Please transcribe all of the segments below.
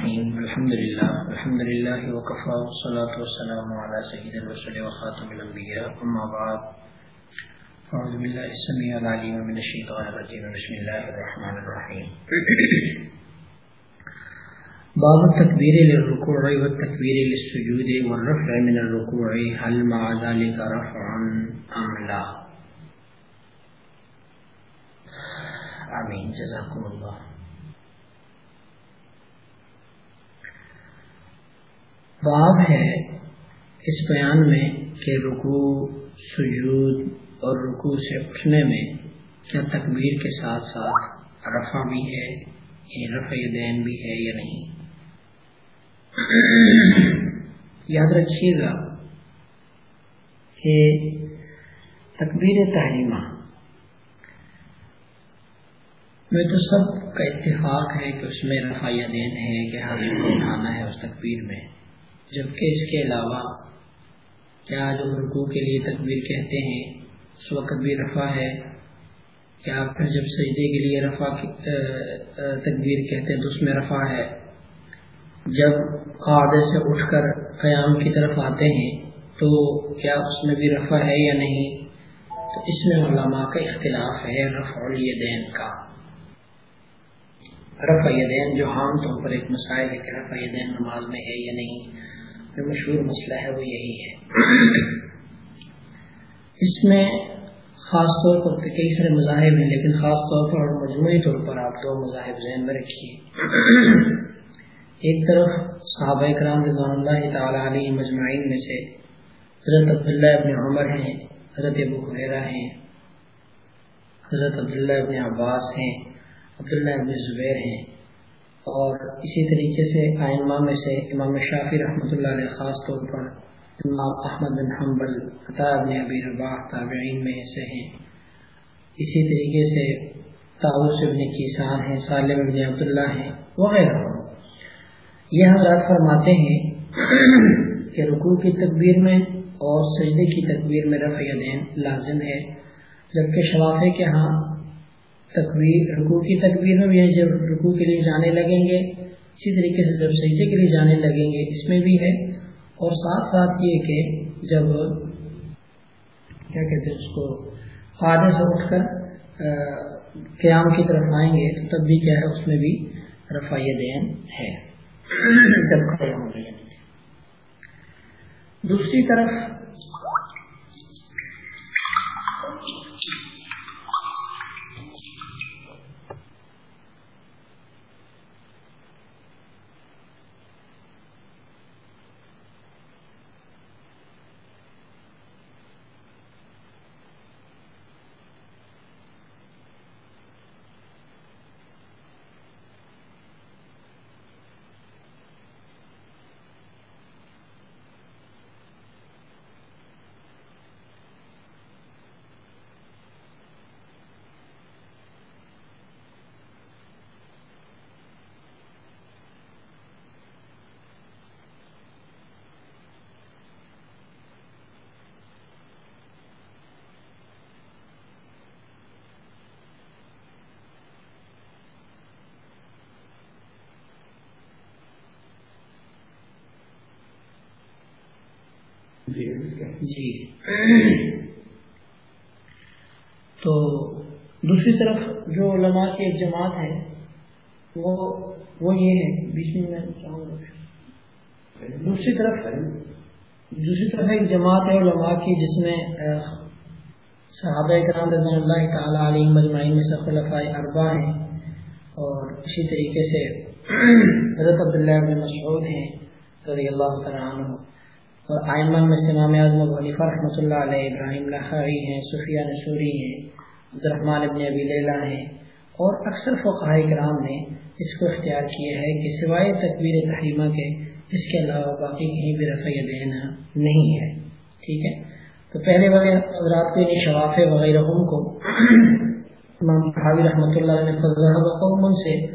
الرحمن الرحيم. الحمد لله. الحمد لله وكفى. والصلاة والسلام على سيد الرسل وخاتم الأنبياء. أما بعد. أعوذ بالله السميع العليم من الشيطان الرجيم. بسم الله الرحمن الرحيم. باب التكبير للركوع والتكبير للسجود والرفع من الركوع. هل مع ذلك رفع أم لا؟ آمين. جزاكم الله. باب ہے اس بیان میں کہ رکوع، سجود اور رکوع سے اٹھنے میں کیا تکبیر کے ساتھ ساتھ رفع بھی ہے یعنی رفع دین بھی ہے یا نہیں؟ یاد رکھیے گا کہ تکبیر تحریمہ میں تو سب کا اتفاق ہے کہ اس میں رفع دین ہے، کہ حاضر کو اٹھانا ہے اس تکبیر میں۔ جبکہ اس کے علاوہ کیا جو رکوع کے لیے تکبیر کہتے ہیں، اس وقت بھی رفع ہے۔ یا پھر جب سجدے کے لیے رفع تکبیر کہتے ہیں تو اس میں رفع ہے۔ جب قاعدے سے اٹھ کر قیام کی طرف آتے ہیں تو کیا اس میں بھی رفع ہے یا نہیں؟ تو اس میں علماء کا اختلاف ہے رفع الیدین کا۔ رفع دین جو عام طور پر ایک مسائل ہے کہ رفع دین نماز میں ہے یا نہیں۔ جو مشہور مسئلہ ہے وہ یہی ہے۔ اس میں خاص طور پر کئی سارے مذاہب ہیں، لیکن خاص طور پر اور مجموعی طور پر آپ دو مذاہب ذہن میں رکھیے۔ ایک طرف صحابہ کرام رضوان اللہ تعالیٰ علیہ مجمعین میں سے حضرت عبداللہ ابن عمر ہیں، حضرت ابو حیرہ ہیں، حضرت عبداللہ ابن عباس ہیں، عبداللہ ابن زبیر ہیں۔ اور اسی طریقے سے آئمہ میں سے امام شافی رحمۃ اللہ علیہ خاص طور پر امام احمد بن حنبل خطاب نے ابی رباح تابعین میں سے ہیں۔ اسی طریقے سے تاؤس ابن کیسان ہیں، سالم ابن عبداللہ ہیں، وغیرہ۔ یہ حضرات فرماتے ہیں کہ رکوع کی تکبیر میں اور سجدے کی تکبیر میں رفع دین لازم ہے، جبکہ شوافے کے ہاں تکبیر، رکوع کی تکبیر میں بھی جب رکوع کے لیے جانے لگیں گے، اسی طریقے سے جب سجدے کے لیے جانے لگیں گے، اس میں بھی ہے اور ساتھ ساتھ یہ کہ جب، کیا کہتے ہیں اس کو خادے سے اٹھ کر قیام کی طرف آئیں گے، تو تب بھی کیا ہے، اس میں بھی رفاع دین ہے۔ جب کھڑے ہوں گے دوسری طرف جی۔ تو دوسری طرف جو علماء کی ایک جماعت ہے، وہ وہ یہ ہے، بیچ میں میں چاہوں گا۔ دوسری طرف دوسری طرف ایک جماعت ہے علماء کی، جس میں صحابہ کرام رضی اللہ تعالیٰ علیہ مجمعین میں سے خلفاء اربا ہیں۔ اور اسی طریقے سے حضرت عبداللہ بن مسعود ہیں، رضی اللہ تعالیٰ عنہ۔ اور آئمہ میں سے امام اعظم ابو حنیفہ رحمۃ اللہ علیہ، ابراہیم لخاری ہیں صفیہ نصوری ہیں عبد الرحمٰن ابن ابی لیلہ ہیں اور اکثر فقہ کرام نے اس کو اختیار کیا ہے کہ سوائے تکبیر تحریمہ کے، اس کے علاوہ باقی کہیں بھی رفع دینا نہیں ہے۔ ٹھیک ہے؟ تو پہلے والے حضرات کے لیے یعنی شواف وغیرہ ان کو، امام حاوی رحمۃ اللہ نے فضل سے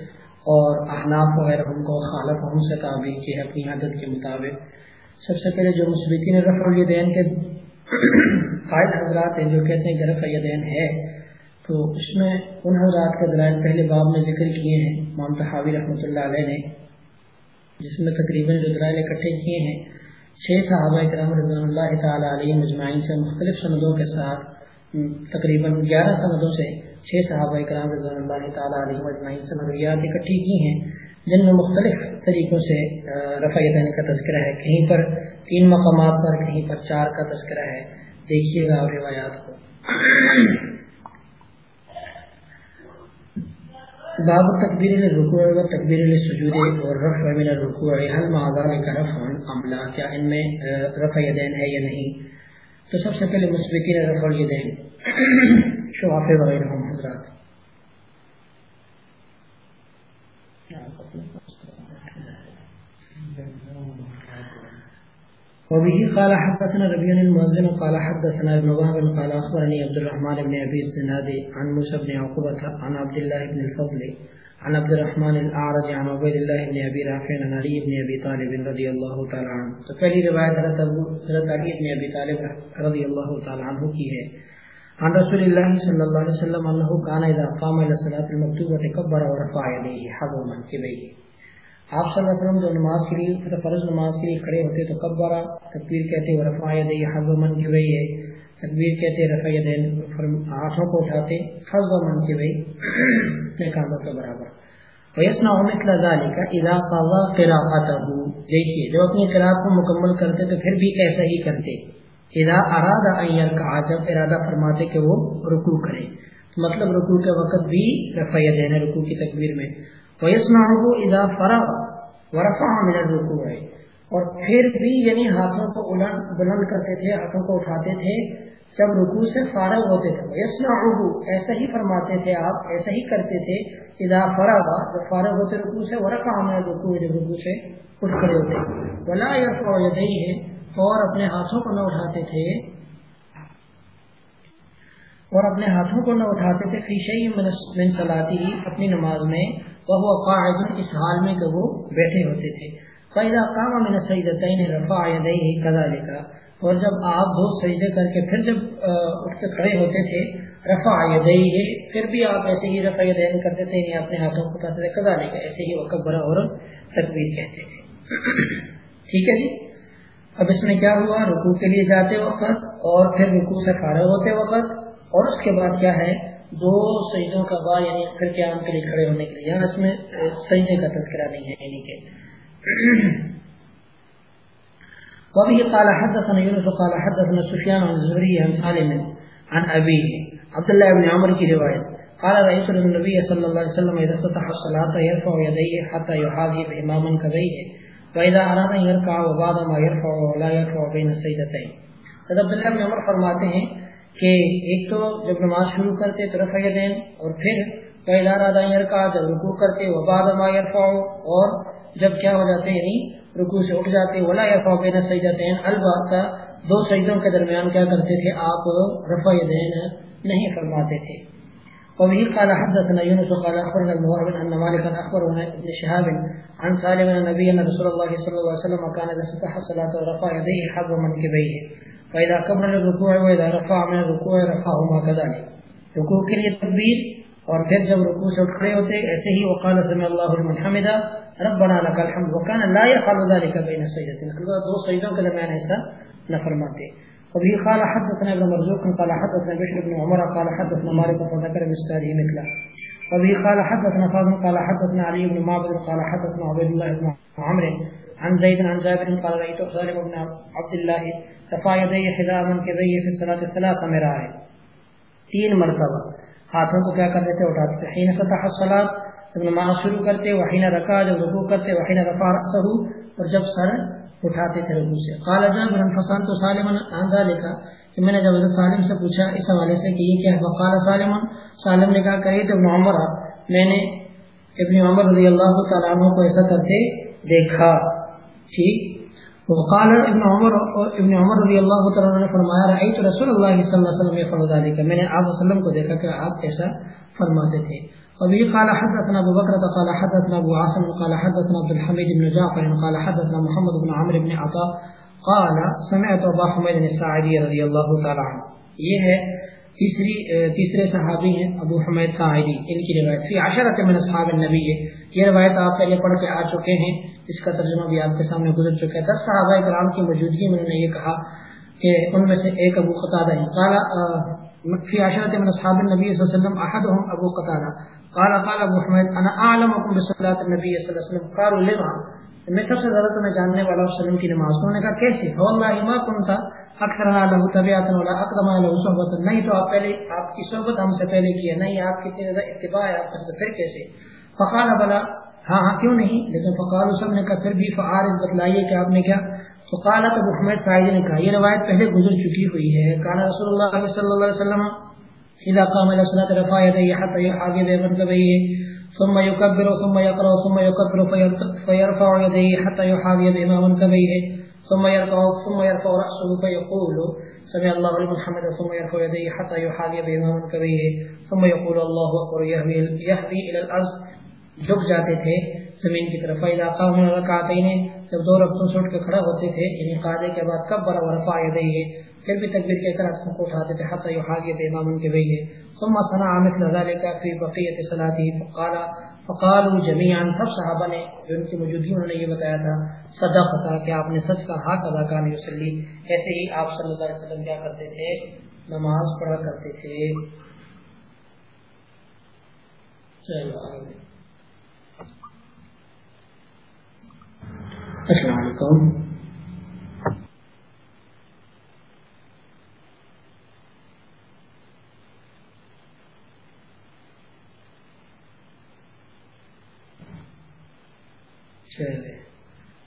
اور احناف وغیرہ ان کو، خالف سے تعبیر کی ہے اپنی عادت کے مطابق۔ سب سے پہلے جو مثبتین رفع دین کے قائد حضرات ہیں، جو کہتے ہیں کہ رفع دین ہے، تو اس میں ان حضرات کے دلائل پہلے باب میں ذکر کیے ہیں، امام تحاوی رحمۃ اللہ علیہ نے، جس میں تقریباً جو دلائل اکٹھے کیے ہیں، چھ صحابہ کرام رضوان اللہ تعالیٰ علیہ مجمعین سے مختلف سندوں کے ساتھ، تقریباً گیارہ سندوں سے چھ صحابہ کرام رضوان اللہ تعالیٰ علیہ مجمعین سے مرویات اکٹھی کی ہیں۔ جن میں مختلف طریقوں سے رفع دین کا تذکرہ ہے، کہیں پر تین مقامات پر، کہیں پر چار کا تذکرہ ہے۔ دیکھیے گا اور روایات کو۔ باب تکبیر رکوع و تکبیر سجود اور رفع من الرکوع حل معذار کا رفع عملہ کیا ان میں رفع یدین ہے یا نہیں؟ تو سب سے پہلے مسبقین رفع یدین شوافے وغیرہ حضرات۔ وبه قال حدثنا ربيع المؤذن قال حدثنا ابن وهب قال اخبرني عبد الرحمن بن ابي الزناد عن موسى بن عقبة عن عبد الله بن الفضل عن عبد الرحمن الاعرج عن عبيد الله بن ابي رافع عن علي بن ابي طالب رضي الله تعالى عنه. تو پہلی روایت حضرت ابو علي بن ابي طالب رضي الله تعالى عنه کی ہے. عن رسول الله صلى الله عليه وسلم انه كان اذا قام الى الصلاه المكتوبه كبر ورفع يديه حذو منكبيه آپ صلی اللہ علیہ وسلم جو نماز کے لیے اچھا فرض نماز کے لیے کھڑے ہوتے تو کبرا تکبیر کہتے رفا دے حض من کی وہی ہے تکبیر کہتے رفا دین ہاتھوں کو اٹھاتے حض من کی وہی اپنے کاندھوں کے برابر۔ ویسنا مثل ذلك اذا قضى قراءته دیکھیے، جب اپنی قراءت کو مکمل کرتے تو پھر بھی ایسا ہی کرتے۔ اذا اراد ان يركع، جب ارادہ فرماتے کہ وہ رکوع کرے۔ مطلب رکوع کے وقت بھی رفع دین رکوع کی تکبیر میں۔ اذا فرغ۔ ورفع من الرکوع۔ اور پھر بھی یعنی ہاتھوں کو بلند کرتے تھے، ہاتھوں کو اٹھاتے تھے، جب رکوع سے فارغ ہوتے تھے۔ یسنعه ایسا ہی فرماتے تھے آپ ایسا ہی کرتے تھے۔ اذا فرغ، جب فارغ ہوتے رکوع سے، ورفع من الرکوع، جب رکوع سے اٹھ کھڑے ہوتے ولا يرفع يديه، اور اپنے ہاتھوں کو نہ اٹھاتے تھے۔ اور اپنے ہاتھوں کو نہ اٹھاتے تھے فی شیء من صلاتی اپنی نماز میں۔ وہ قاعد اس حال میں کہ وہ بیٹھے ہوتے تھے۔ فیضا قام من سجدتین رفع یدیہ کذالک اور جب آپ دو سجدے کر کے پھر جب اٹھ کے کھڑے ہوتے تھے، رفع یدیہ پھر بھی آپ ایسے ہی رفع یدین کرتے تھے یعنی اپنے ہاتھوں کو اٹھاتے تھے۔ کذالک ایسے ہی وکبر اور تکبیر کہتے تھے۔ ٹھیک ہے جی؟ اب اس میں کیا ہوا؟ رکوع کے لیے جاتے وقت اور پھر رکوع سے فارغ ہوتے وقت۔ اور اس کے بعد کیا ہے؟ دو سجدوں کا با یعنی پھر قیام کے لیے کھڑے ہونے کے لیے، یہاں اس میں سجدے کا تذکرہ نہیں ہے یعنی کہ وبه قال حدثنا يونس قال حدثنا سفيان عن الزهري عن سالم، عن ابيه عبد الله بن عمر کی روایت۔ قال رئيس النبي صلى الله عليه وسلم، اذا افتتح الصلاه يرفع يديه حتى يحاذي بامام كبيه واذا اراد ان يركع وبعد ما يرفع ولا يرفع بين السجدتين. حضرت عبداللہ بن عمر فرماتے ہیں کہ ایک تو جب نماز شروع کرتے تو رفع دین اور پھر پہلا رادہ کا جب رکوع کرتے وہ بعد ما یرفع اور جب کیا ہو جاتے یعنی رکوع سے اٹھ جاتے ولا یرفع بین سجدتین البتہ دو سجدوں کے درمیان کیا کرتے تھے، آپ رفع دین نہیں فرماتے تھے۔ وبه قال حدثنا يونس قال اخبرنا المغرب ان مالك اخبر ابن شهاب عن سالم النبي ان رسول الله صلى الله عليه وسلم كان اذا فتح الصلاه ورفع يديه حظ منكبيه فإذا كبر الركوع وإذا رفع من الركوع رفعهما كذلك رکوع کے لیے تکبیر اور پھر جب رکوع سے اٹھ کھڑے ہوتے ایسے ہی وقال سمع الله لمن حمدا ربنا لك الحمد وكان لا يفعل ذلك بين السجدتين اللہ دو سجدوں کے درمیان ایسا نہ فرماتے۔ وبه قال حدثنا ابن مرزوق، قال حدثنا بشر بن عمر، قال حدثنا مالك فذكر باسناده مثله۔ وبه قال حدثنا فاضل قال حدثنا علي بن معبد، قال حدثنا عبد الله بن عمرو عن زيد عن جابر قال رأيت سالم بن عبد الله رفع يديه حذاء من كذيه في الصلاة الثلاثة مرائے تین مرتبہ. ہاتھوں کو کیا کرتے تھے؟ اٹھاتے تھے. حين فتح الصلاة، جب نماز شروع کرتے، وحين رکع جب رکوع کرتے، وحين رفع رأسه، اور جب سر اٹھاتے تھے رکوع سے. قال جابر فسان تو سالم عن ذلك؟ کہ میں نے جب حضرت سالم سے پوچھا اس حوالے سے کہ یہ کیا ہے؟ وقال سالم سالم نے کہا کہ ابن عمر. میں نے ابن عمر رضی اللہ تعالیٰ عنہ کو ایسا کرتے دیکھا۔ ٹھیک وقال ابن عمر ابن عمر رضی اللہ تعالی نے فرمایا، رأیت رسول اللہ صلی اللہ علیہ وسلم يفعل ذلك. میں نے آپ وسلم کو دیکھا کہ آپ ایسا فرماتے تھے۔ ابھی قال حدثنا ابو بکر، قال حدثنا ابو عاصم، قال حدثنا عبد الحميد بن جعفر، قال حدثنا محمد بن عمرو بن عطاء قال سمعت ابا حمید الساعدی رضی اللہ تعالی عنہ۔ یہ ہے تیسری، تیسرے صحابی ہیں ابو حمید ساعدی ان کی روایت۔ فی عشرۃ من اصحاب النبی، یہ روایت آپ پہلے پڑھ کے آ چکے ہیں۔ اس کا ترجمہ بھی آپ کے سامنے گزر چکا ہے دس صحابہ کرام کی موجودگی میں انہوں نے یہ کہا کہ ان میں سے ایک ابو قطادہ ہے۔ قال فی عشرت من اصحاب النبی صلی اللہ علیہ وسلم احدهم ابو قطادہ۔ قال قال ابو حمید، انا اعلمكم بصلاة النبی صلی اللہ علیہ وسلم؟ قالوا لما میں سب سے زیادہ تمہیں جاننے والا وسلم کی نماز۔ انہوں نے کہا کیسے واللہ، ما كنت اکثر له طبیعت ولا اقدم له صحبت۔ نہیں تو آپ پہلے، آپ کی صحبت ہم سے پہلے کی ہے، نہیں آپ کی زیادہ اتباع ہے، آپ سے پھر کیسے؟ فقال، بلا۔ ہاں ہاں کیوں نہیں؟ لیکن فقال سب نے کہا، پھر بھی فعارض بتلائیے کہ آپ نے کیا؟ فقالت ابو حمید سعید نے کہا، یہ روایت پہلے گزر چکی ہوئی ہے۔ کان رسول اللہ علیہ صلی اللہ علیہ وسلم، اذا قام الى الصلاه رفع يديه حتى يحاذي بمنكبيه ثم يكبر، ثم يقرا ثم يكبر فيرفع يديه حتى يحاذي بما منكبيه ثم يرفع ثم يرفع راسه فيقول، سمع الله لمن حمده، ثم يرفع يديه حتى يحاذي بما منكبيه ثم يقول الله اكبر يهوي يهوي الى الارض جھک جاتے تھے، زمین کی طرف علاقہ میں رکعتین جب دو رکعتوں سے اٹھ کے کھڑا ہوتے تھے یعنی قاعدے کے بعد کبر ورفع یدیه پھر بھی تکبیر کے طرف کو اٹھاتے تھے، حتی یحاذی بامام کے بیہ ثم صنع مثل ذلك في بقيه صلاته فقال، فقالوا جميعا، سب صحابہ نے جو ان کی موجودگی، انہوں نے یہ بتایا تھا، صدق تھا کہ آپ نے سچ کا ہاتھ ادا کان یصلی ایسے ہی آپ صلی اللہ علیہ وسلم کیا کرتے تھے؟ نماز پڑھا کرتے تھے۔ چلو السلام علیکم۔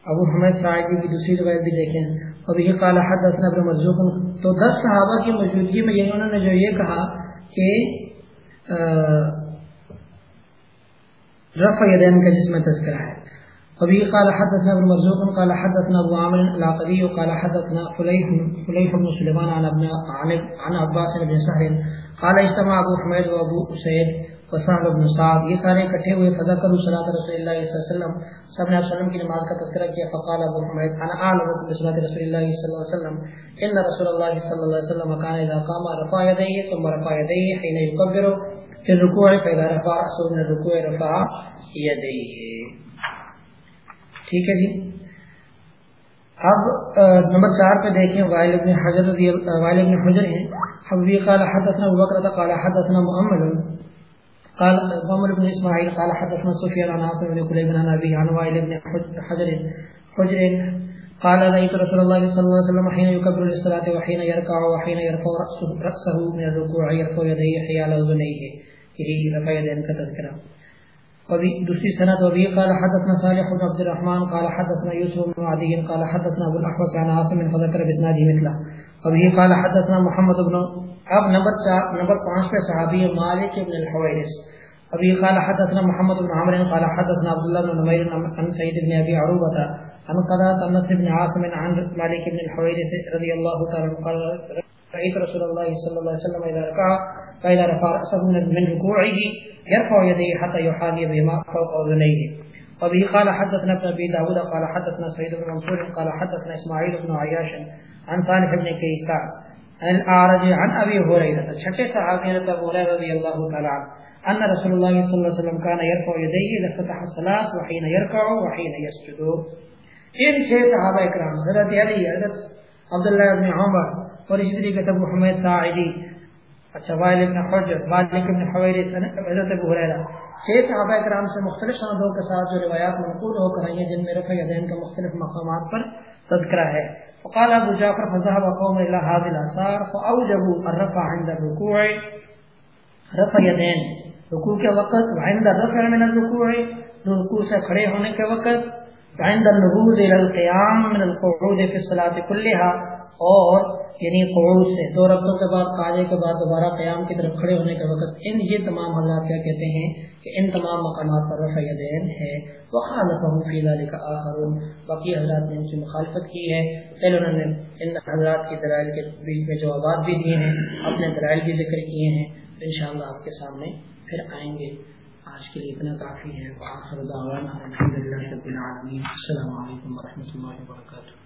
ابو حمید سعیدی کی دوسری روایت بھی دیکھیں۔ ابھی یہ قال حدثنا ابن مرزوق تو دس صحابہ کی موجودگی میں انہوں نے جو یہ کہا کہ رفع یدین کا جس میں تذکرہ ہے۔ ابھی قال حدثنا ابن مرزوق، قال حدثنا ابو عامر العقدی قال حدثنا فلیح فلیح بن سلیمان عن ابن عن عباس بن سهل، قال اجتمع ابو حمید و ابو وسعد بن سعد، یہ سارے اکٹھے ہوئے فضا کرو صلاۃ رسول اللہ صلی اللہ علیہ وسلم سب نے وسلم کی نماز کا تذکرہ کیا، فقال ابو حمید، انا اعلم بصلاۃ رسول اللہ صلی اللہ علیہ وسلم، ان رسول اللہ صلی اللہ علیہ وسلم كان اذا قام رفع يديه ثم رفع يديه حين يكبر في الركوع فاذا رفع راسه من الركوع رفع يديه. ٹھیک ہے جی۔ اب نمبر چار پہ دیکھیں وائل ابن حجر وائل ابن حجر ہیں۔ حبیب قال حدثنا ابو بکر قال حدثنا محمد قال عمر بن اسماعيل قال حدثنا سفيان عن عاصم بن كليب عن ابي عن وائل بن حجر حجر۔ قال رأيت رسول الله صلى الله عليه وسلم حين يكبر للصلاة وحين يركع وحين يرفع رأسه, رأسه من الركوع يرفع يديه حيال اذنيه یہی رفع یدین کا تذکرہ دوسری سند وبي قال حدثنا صالح بن عبد الرحمن، قال حدثنا يوسف بن عدي، قال حدثنا ابو الاحوص عن عاصم، فذكر باسناده مثله. وبه قال حدثنا محمد بن اب نمبر 4 نمبر پانچ پہ صحابی مالک ابن الحویرس ابھی قال حدثنا محمد بن عمر قال حدثنا عبد الله بن نمير عن سيد بن ابي عروبه عن قضاء بن عاصم عن مالك بن الحويرث رضي الله تعالى قال رأيت رسول الله صلى الله عليه وسلم إذا ركع، فإذا رفع رأسه من ركوعه، يرفع يديه حتى يحاذي بما فوق أذنيه. وبه قال حدثنا ابن أبي داود، قال حدثنا سيد بن منصور، قال حدثنا إسماعيل بن عياش عن صالح بن كيسان عن الأعرج عن أبي هريرة چھٹے صحابی نے ابو ہریرہ رضی اللہ تعالی عنہ ان رسول الله صلى الله عليه وسلم كان يرفع يديه اذا فتح الصلاه وحين يركع وحين يسجد. ان چھ صحابہ کرام حضرت علی، حضرت عبداللہ ابن عمر اور اسی طریقے سے ابو حمید ساعدی اچھا وائل ابن حجر، مالک ابن حویرث حضرت ابو ہریرہ چھ صحابہ کرام سے مختلف سندوں کے ساتھ جو روایات منقول ہو کر آئی ہیں، جن میں رفع یدین کا مختلف مقامات پر تذکرہ ہے۔ فقال ابو جعفر، فذهب قوم الى هذه الاثار فاوجبوا الرفع عند الركوع رفع يدين رکوع کے وقت، وعند الرفع من الركوع رکوع سے کھڑے ہونے کے وقت، وعند النهوض الى القيام من القعود في الصلاه كلها اور یعنی قعود سے دو رکعتوں کے بعد قاعدے کے بعد دوبارہ قیام کی طرف کھڑے ہونے کے وقت، ان یہ تمام حضرات کیا کہتے ہیں کہ ان تمام مقامات پر رفع یدین ہے۔ وخالفهم فی ذلك آخرون۔ باقی حضرات نے ان سے مخالفت کی ہے۔ پہلے انہوں نے ان حضرات کی دلائل کے بیچ میں جوابات بھی دیے ہیں، اپنے دلائل بھی ذکر کیے ہیں۔ انشاءاللہ آپ کے سامنے پھر آئیں گے۔ آج کے لیے اتنا کافی ہے۔ وآخر دعوانا الحمدللہ رب العالمین۔ السلام علیکم ورحمۃ اللہ وبرکاتہ۔